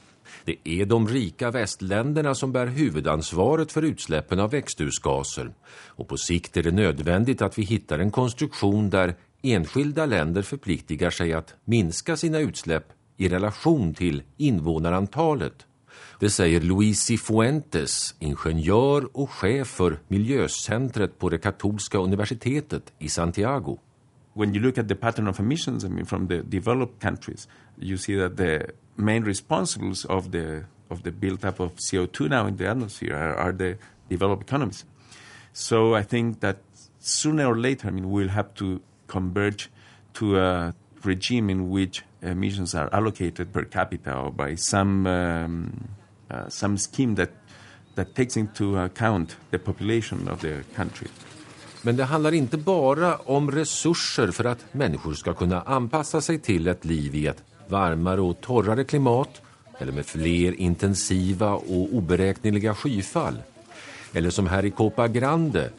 Det är de rika västländerna som bär huvudansvaret för utsläppen av växthusgaser. Och på sikt är det nödvändigt att vi hittar en konstruktion där enskilda länder förpliktigar sig att minska sina utsläpp i relation till invånarantalet. Det säger Luis Cifuentes, ingenjör och chef för miljöcentret på det katolska universitetet i Santiago. When you look at the pattern of emissions I mean, from the developed countries, you see that the main responsibles of the of the build-up of CO2 now in the atmosphere are, are the developed economies. So I think that sooner or later, I mean, we'll have to converge to a regime in which emissions are allocated per capita or by some um, uh, some scheme that that takes into account the population of the country. Men det handlar inte bara om resurser för att människor ska kunna anpassa sig till ett liv i ett varmare och torrare klimat eller med fler intensiva och oberäkneliga skyfall. Eller som här i Copa Grande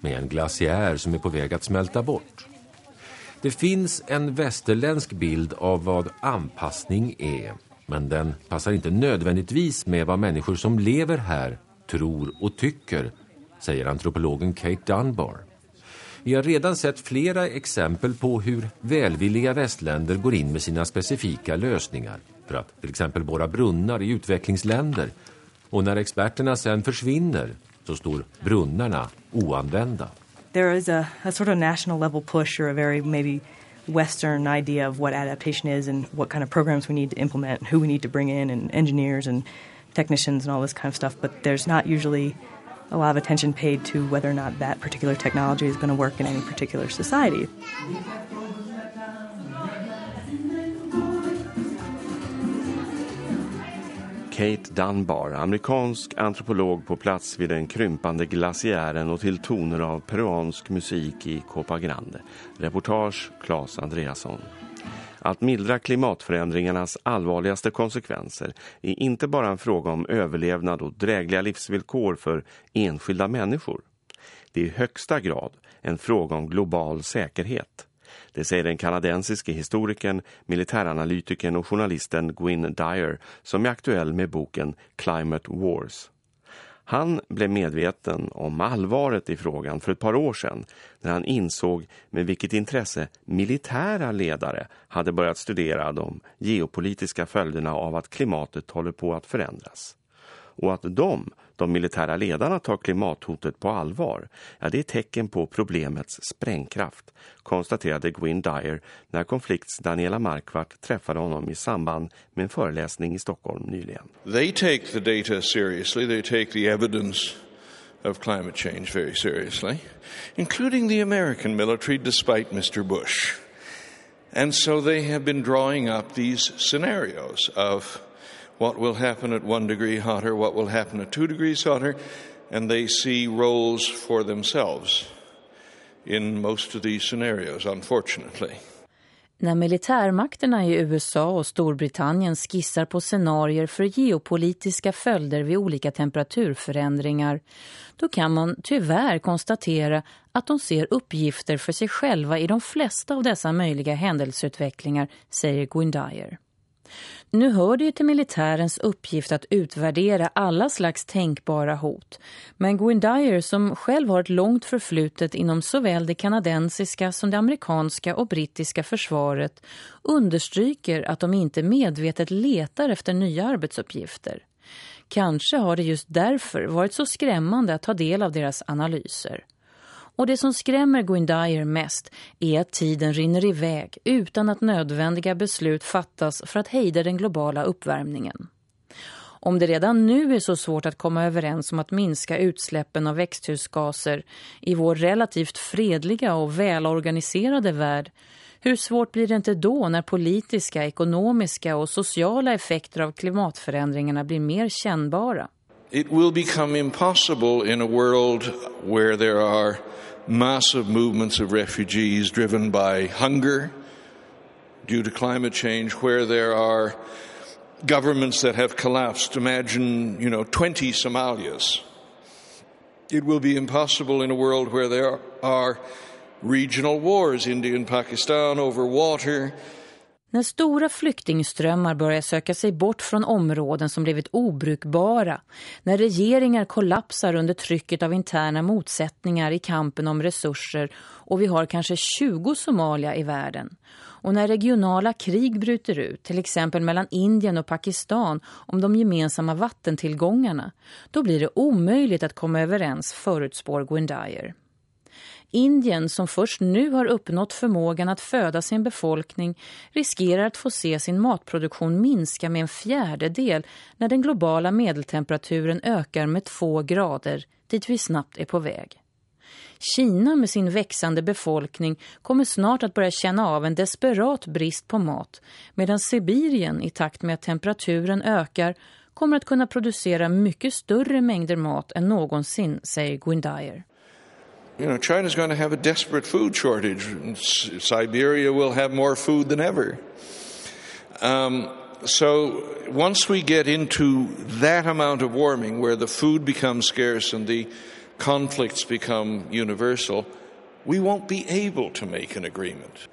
med en glaciär som är på väg att smälta bort. Det finns en västerländsk bild av vad anpassning är men den passar inte nödvändigtvis med vad människor som lever här tror och tycker, säger antropologen Kate Dunbar. Vi har redan sett flera exempel på hur välvilliga västländer går in med sina specifika lösningar för att till exempel borra brunnar i utvecklingsländer. Och när experterna sen försvinner så står brunnarna oanvända. There is a, a sort of national level push or a very maybe Western idea of what adaptation is and what kind of programs we need to implement and who we need to bring in and engineers and technicians and all this kind of stuff. But there's not usually a lot of attention paid to whether or not that particular technology is going to work in any particular society. Kate Dunbar, amerikansk antropolog på plats vid den krympande glaciären och till toner av peruansk musik i Copa Grande. Reportage Claes Andreasson. Att mildra klimatförändringarnas allvarligaste konsekvenser är inte bara en fråga om överlevnad och drägliga livsvillkor för enskilda människor. Det är i högsta grad en fråga om global säkerhet. Det säger den kanadensiske historikern, militäranalytikern och journalisten Gwyn Dyer som är aktuell med boken Climate Wars. Han blev medveten om allvaret i frågan för ett par år sedan när han insåg med vilket intresse militära ledare hade börjat studera de geopolitiska följderna av att klimatet håller på att förändras. Och att de, de militära ledarna, tar klimathotet på allvar, ja, det är tecken på problemets sprängkraft, konstaterade Gwyn Dyer när konflikts Daniela Markvart träffade honom i samband med en föreläsning i Stockholm nyligen. They take the data seriously, they take the evidence of climate change very seriously, including the American military despite Mr. Bush. And so they have been drawing up these scenarios of what will happen at one degree hotter, what will happen at two degrees hotter, and they see roles for themselves in most of these scenarios, unfortunately. När militärmakterna i USA och Storbritannien skissar på scenarier för geopolitiska följder vid olika temperaturförändringar, då kan man tyvärr konstatera att de ser uppgifter för sig själva i de flesta av dessa möjliga händelseutvecklingar, säger Gwyn Dyer. Nu hör det ju till militärens uppgift att utvärdera alla slags tänkbara hot. Men Gwyn Dyer som själv har ett långt förflutet inom såväl det kanadensiska som det amerikanska och brittiska försvaret understryker att de inte medvetet letar efter nya arbetsuppgifter. Kanske har det just därför varit så skrämmande att ta del av deras analyser. Och det som skrämmer Gwyn Dyer mest är att tiden rinner iväg utan att nödvändiga beslut fattas för att hejda den globala uppvärmningen. Om det redan nu är så svårt att komma överens om att minska utsläppen av växthusgaser i vår relativt fredliga och välorganiserade värld, hur svårt blir det inte då när politiska, ekonomiska och sociala effekter av klimatförändringarna blir mer kännbara? It will become impossible in a world where there are massive movements of refugees driven by hunger due to climate change, where there are governments that have collapsed. Imagine, you know, 20 Somalias. It will be impossible in a world where there are regional wars, India and Pakistan over water, när stora flyktingströmmar börjar söka sig bort från områden som blivit obrukbara, när regeringar kollapsar under trycket av interna motsättningar i kampen om resurser och vi har kanske 20 Somalia i världen, och när regionala krig bryter ut, till exempel mellan Indien och Pakistan om de gemensamma vattentillgångarna, då blir det omöjligt att komma överens, förutspår Gwendyer. Indien som först nu har uppnått förmågan att föda sin befolkning riskerar att få se sin matproduktion minska med en fjärdedel när den globala medeltemperaturen ökar med två grader dit vi snabbt är på väg. Kina med sin växande befolkning kommer snart att börja känna av en desperat brist på mat medan Sibirien i takt med att temperaturen ökar kommer att kunna producera mycket större mängder mat än någonsin, säger Gwyndayer. You know, China's going to have a desperate food shortage. Siberia will have more food than ever. Um, so once we get into that amount of warming where the food becomes scarce and the conflicts become universal, we won't be able to make an agreement.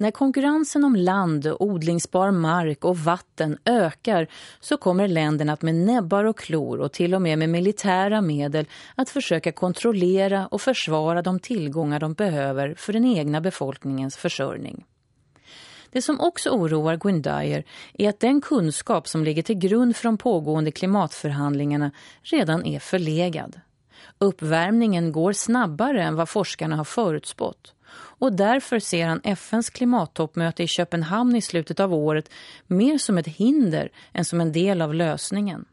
När konkurrensen om land, odlingsbar mark och vatten ökar så kommer länderna att med näbbar och klor och till och med med militära medel att försöka kontrollera och försvara de tillgångar de behöver för den egna befolkningens försörjning. Det som också oroar Gwyndayer är att den kunskap som ligger till grund för de pågående klimatförhandlingarna redan är förlegad. Uppvärmningen går snabbare än vad forskarna har förutspått och därför ser han FNs klimattoppmöte i Köpenhamn i slutet av året mer som ett hinder än som en del av lösningen.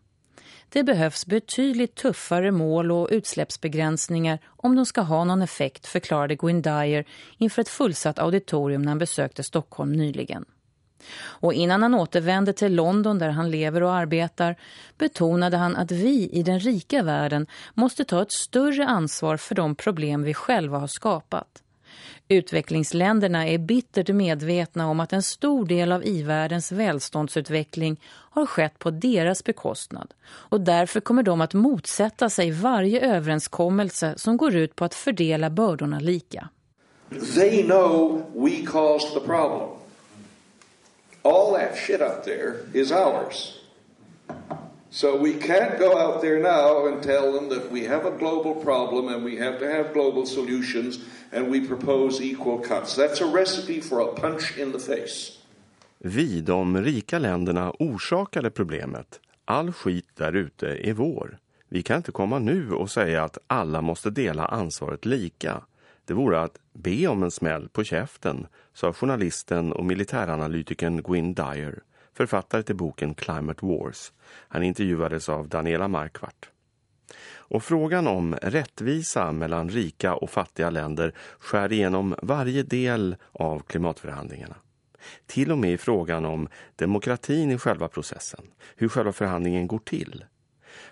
Det behövs betydligt tuffare mål och utsläppsbegränsningar om de ska ha någon effekt, förklarade Gwyn Dyer inför ett fullsatt auditorium när han besökte Stockholm nyligen. Och innan han återvände till London där han lever och arbetar betonade han att vi i den rika världen måste ta ett större ansvar för de problem vi själva har skapat. Utvecklingsländerna är bittert medvetna om att en stor del av i-världens välståndsutveckling har skett på deras bekostnad och därför kommer de att motsätta sig varje överenskommelse som går ut på att fördela bördorna lika. They know we caused the problem. All that shit up there is ours. So we can't go out there now and tell them that we have a global problem and we have to have global solutions and we propose equal cuts. That's a recipe for a punch in the face. Vi, de rika länderna, orsakade problemet. All skit där ute är vår. Vi kan inte komma nu och säga att alla måste dela ansvaret lika. Det vore att be om en smäll på käften, sa journalisten och militäranalytikern Gwyn Dyer, författare till boken Climate Wars. Han intervjuades av Daniela Markvart. Och frågan om rättvisa mellan rika och fattiga länder skär igenom varje del av klimatförhandlingarna. Till och med i frågan om demokratin i själva processen, hur själva förhandlingen går till.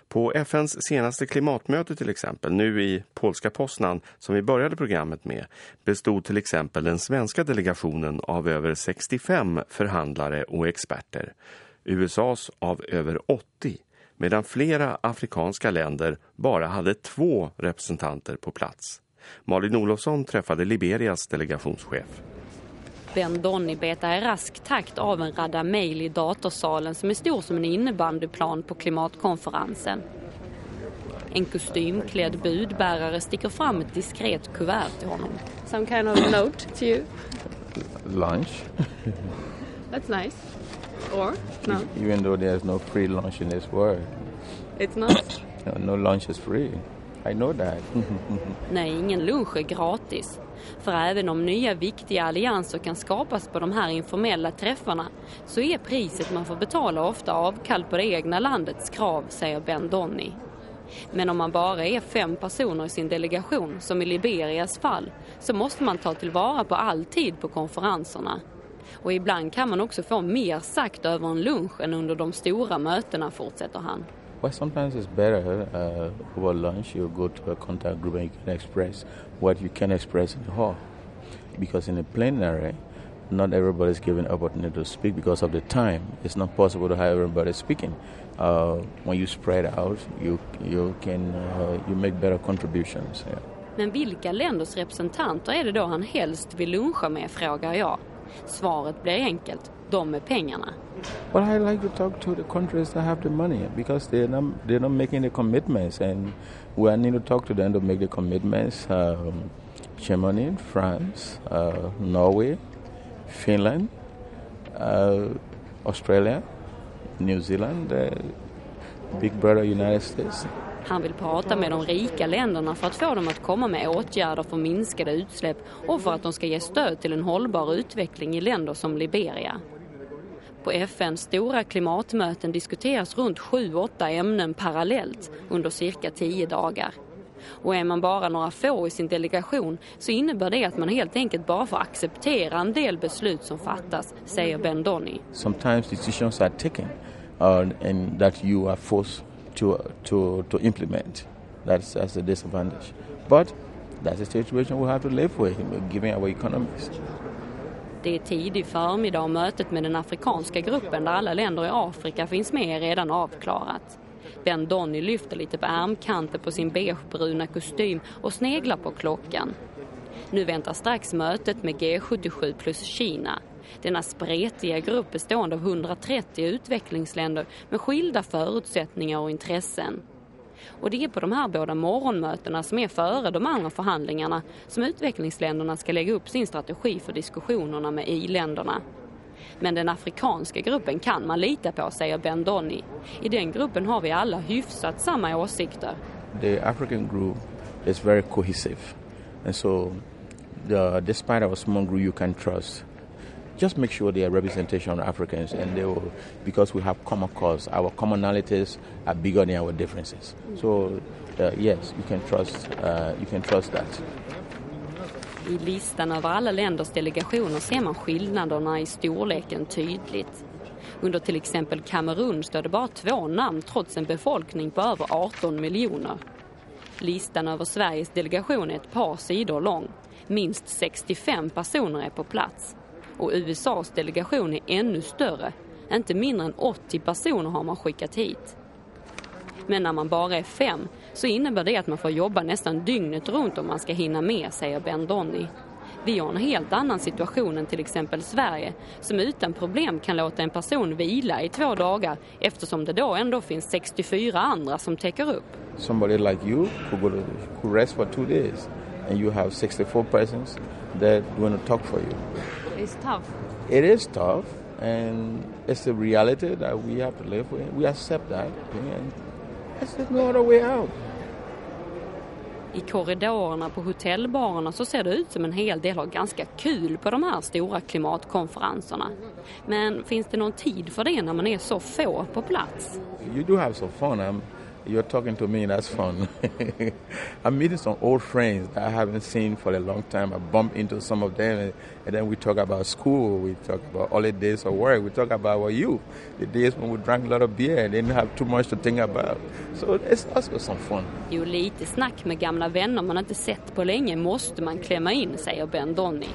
På FNs senaste klimatmöte till exempel, nu i polska Poznan som vi började programmet med, bestod till exempel den svenska delegationen av över 65 förhandlare och experter. USAs av över 80 medan flera afrikanska länder bara hade två representanter på plats. Malin Olofsson träffade Liberias delegationschef. Ben Donny betar i rask takt av en radda mejl i datorsalen som är stor som en innebandyplan på klimatkonferensen. En kostymklädd budbärare sticker fram ett diskret kuvert till honom. Some kind of note to you. Lunch. That's nice. Or no, Even though there's no free lunch in this world. it's not. No, no lunch is free. I know that. Nej, ingen lunch är gratis. För även om nya viktiga allianser kan skapas på de här informella träffarna så är priset man får betala ofta avkall på det egna landets krav, säger Ben Donny. Men om man bara är fem personer i sin delegation, som i Liberias fall, så måste man ta tillvara på all tid på konferenserna. Och ibland kan man också få mer sagt över en lunch än under de stora mötena, fortsätter han. But sometimes it's better uh, over lunch. You go to a contact group and you can express what you can express in the hall. Because in a plenary, not everybody's given opportunity to speak because of the time. It's not possible to have everybody speaking. Uh, when you spread out, you you can uh, you make better contributions. Yeah. Men vilka länders representanter är det då han helst vill luncha med, frågar jag. Svaret blir enkelt, de pengarna. Well, I like to talk to the countries that have the money because they're not they're not making the commitments, and we need to talk to them to make the commitments. Um, Germany, France, uh, Norway, Finland, uh, Australia, New Zealand, uh, Big Brother United States. Han vill prata med de rika länderna för att få dem att komma med åtgärder för minskade utsläpp och för att de ska ge stöd till en hållbar utveckling i länder som Liberia. På FNs stora klimatmöten diskuteras runt 7-8 ämnen parallellt under cirka 10 dagar. Och är man bara några få i sin delegation så innebär det att man helt enkelt bara får acceptera en del beslut som fattas, säger Ben Donny. Sometimes decisions are taken, uh, and that you are forced to to to implement. That's that's a disadvantage, but that's a situation we have to live with, given our economies. Det är tidig förmiddag och mötet med den afrikanska gruppen där alla länder i Afrika finns med är redan avklarat. Ben Donny lyfter lite på ärmkanten på sin beigebruna kostym och sneglar på klockan. Nu väntar strax mötet med G77 plus Kina. Denna spretiga grupp bestående av 130 utvecklingsländer med skilda förutsättningar och intressen. Och det är på de här båda morgonmötena som är före de andra förhandlingarna som utvecklingsländerna ska lägga upp sin strategi för diskussionerna med i-länderna. Men den afrikanska gruppen kan man lita på, säger Ben Donny. I den gruppen har vi alla hyfsat samma åsikter. The African group is very cohesive, and so the, despite our small group, you can trust. Just make sure they are representation of Africans, and they will, because we have common cause. Our commonalities are bigger than our differences. So, uh, yes, you can trust. Uh, you can trust that. I listan över alla länders delegationer ser man skillnaderna i storleken tydligt. Under till exempel Kamerun står det bara två namn trots en befolkning på över 18 miljoner. Listan över Sveriges delegation är ett par sidor lång. Minst 65 personer är på plats. Och USAs delegation är ännu större. Inte mindre än 80 personer har man skickat hit. Men när man bara är fem så innebär det att man får jobba nästan dygnet runt om man ska hinna med, säger Ben Donny. Vi har en helt annan situation än till exempel Sverige som utan problem kan låta en person vila i två dagar eftersom det då ändå finns 64 andra som täcker upp. Somebody like you who go to who rest for two days, and you have 64 persons that want to talk for you. Tough. It is tough, and it's a reality that we have to live with. We accept that, and there's no other way out. I korridorerna på hotellbarerna så ser det ut som en hel del har ganska kul på de här stora klimatkonferenserna. Men finns det någon tid för det när man är så få på plats? You do have some fun. I'm, you're talking to me, that's fun. I'm meeting some old friends that I haven't seen for a long time. I bump into some of them, and, and then we talk about school, we talk about holidays or work, we talk about our youth, the days when we drank a lot of beer and didn't have too much to think about. So it's also some fun. Jo, lite snack med gamla vänner man inte sett på länge måste man klämma in, säger Ben Donny.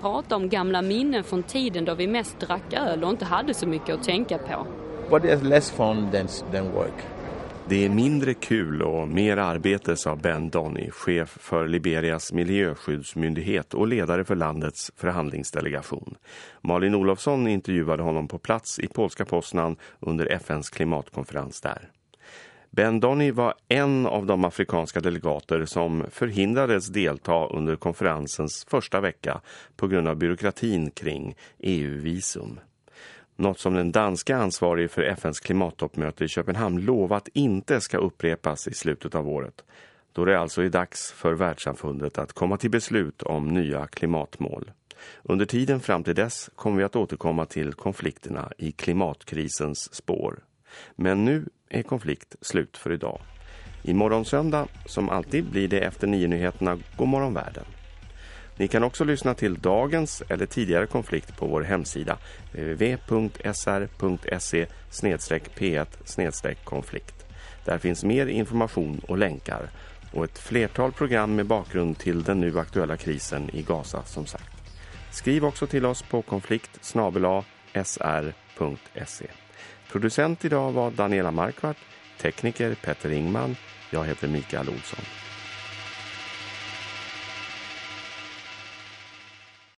Prata om gamla minnen från tiden då vi mest drack öl och inte hade så mycket att tänka på. But there's less fun than, than work. Det är mindre kul och mer arbete, sa Ben Donny, chef för Liberias miljöskyddsmyndighet och ledare för landets förhandlingsdelegation. Malin Olofsson intervjuade honom på plats i polska Poznan under FNs klimatkonferens där. Ben Donny var en av de afrikanska delegater som förhindrades delta under konferensens första vecka på grund av byråkratin kring EU-visum. Något som den danska ansvarige för FNs klimattoppmöte i Köpenhamn lovat inte ska upprepas i slutet av året. Då det alltså är dags för världssamfundet att komma till beslut om nya klimatmål. Under tiden fram till dess kommer vi att återkomma till konflikterna i klimatkrisens spår. Men nu är konflikt slut för idag. Imorgon söndag, som alltid, blir det efter nio nyheterna God morgon världen. Ni kan också lyssna till dagens eller tidigare konflikt på vår hemsida www.sr.se p1 konflikt. Där finns mer information och länkar och ett flertal program med bakgrund till den nu aktuella krisen i Gaza som sagt. Skriv också till oss på konflikt sr.se. Producent idag var Daniela Markvart, tekniker Petter Ingman, jag heter Mikael Olsson.